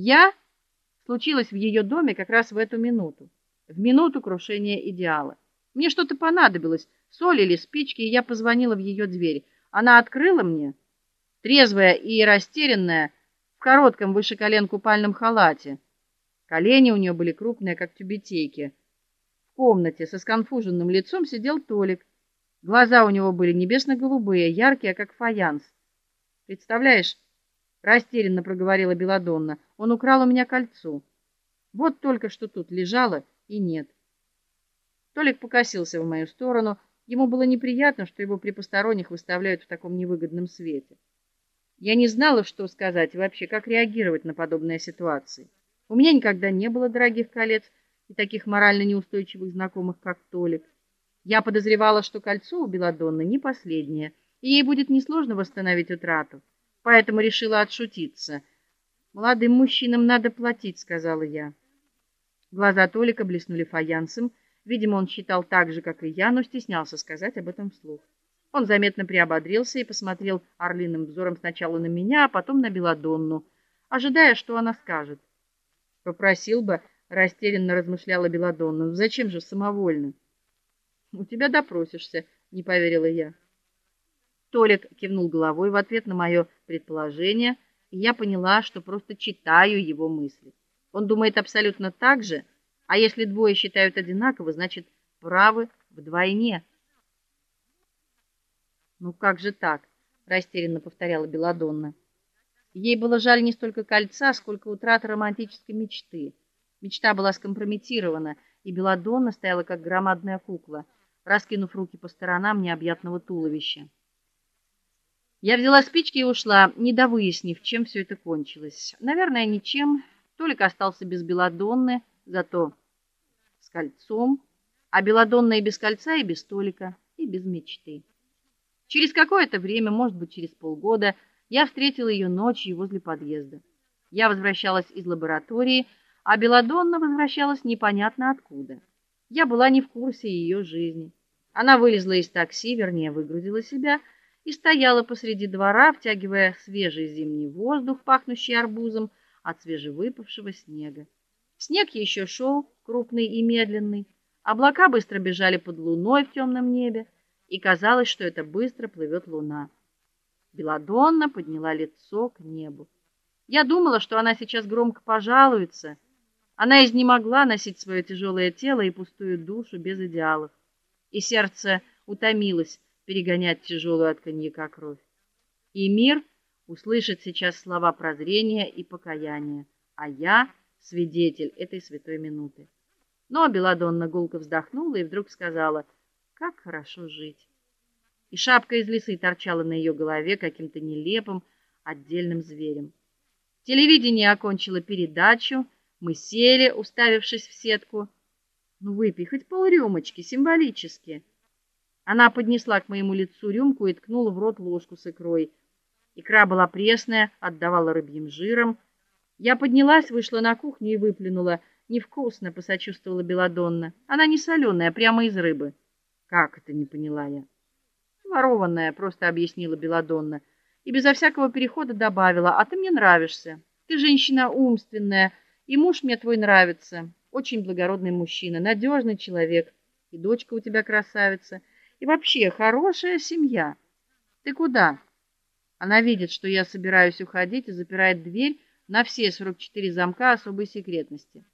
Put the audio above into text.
Я случилось в ее доме как раз в эту минуту, в минуту крушения идеала. Мне что-то понадобилось, соль или спички, и я позвонила в ее дверь. Она открыла мне, трезвая и растерянная, в коротком выше колен купальном халате. Колени у нее были крупные, как тюбетейки. В комнате со сконфуженным лицом сидел Толик. Глаза у него были небесно-голубые, яркие, как фаянс. Представляешь, растерянно проговорила Беладонна. Он украл у меня кольцо. Вот только что тут лежало и нет. Толик покосился в мою сторону. Ему было неприятно, что его при посторонних выставляют в таком невыгодном свете. Я не знала, что сказать и вообще как реагировать на подобные ситуации. У меня никогда не было дорогих колец и таких морально неустойчивых знакомых, как Толик. Я подозревала, что кольцо у Беладонны не последнее, и ей будет несложно восстановить утрату поэтому решила отшутиться. Молодым мужчинам надо платить, сказала я. Глаза Толика блеснули фаянсом. Видимо, он считал так же, как и я, но стеснялся сказать об этом вслух. Он заметно приободрился и посмотрел орлиным взором сначала на меня, а потом на Беладонну, ожидая, что она скажет. Попросил бы, растерянно размышляла Беладонна. «Ну зачем же самовольно? У тебя допросишься, не поверила я. Толик кивнул головой в ответ на мое предположение, и я поняла, что просто читаю его мысли. Он думает абсолютно так же, а если двое считают одинаково, значит, правы вдвойне. Ну как же так? растерянно повторяла Беладонна. Ей было жаль не столько кольца, сколько утраты романтической мечты. Мечта была скомпрометирована, и Беладонна стояла как громадная кукла, раскинув руки по сторонам необъятного туловища. Я взяла спички и ушла, не довыяснив, чем все это кончилось. Наверное, ничем. Толик остался без белодонны, зато с кольцом, а белодонна и без кольца, и без Толика, и без мечты. Через какое-то время, может быть, через полгода, я встретила ее ночью возле подъезда. Я возвращалась из лаборатории, а Беладонна возвращалась непонятно откуда. Я была не в курсе ее жизни. Она вылезла из такси, вернее, выгрузила себя и стояла посреди двора, втягивая свежий зимний воздух, пахнущий арбузом от свежевыпавшего снега. Снег еще шел, крупный и медленный. Облака быстро бежали под луной в темном небе, и казалось, что это быстро плывет луна. Беладонна подняла лицо к небу. Я думала, что она сейчас громко пожалуется. Она изнемогла носить свое тяжелое тело и пустую душу без идеалов. И сердце утомилось перегонять тяжелую от коньяка кровь. И мир услышит сейчас слова прозрения и покаяния, а я свидетель этой святой минуты. Но Беладонна гулко вздохнула и вдруг сказала: "Как хорошо жить". И шапка из лисы торчала на ее голове каким-то нелепым отдельным зверем. Телевидение окончило передачу, мы сели, уставившись в сетку. Ну выпей хоть полрюмочки символически. Она поднесла к моему лицу рюмку и ткнула в рот ложку с икрой. Икра была пресная, отдавала рыбьим жиром. Я поднялась, вышла на кухню и выплюнула. Невкусно, посочувствовала Беладонна. Она не соленая, прямо из рыбы. Как это, не поняла я. Ворованная, просто объяснила Беладонна и безо всякого перехода добавила: "А ты мне нравишься. Ты женщина умственная, и муж мне твой нравится. Очень благородный мужчина, надежный человек, и дочка у тебя красавица". И вообще, хорошая семья. Ты куда? Она видит, что я собираюсь уходить и запирает дверь на все 44 замка особой секретности.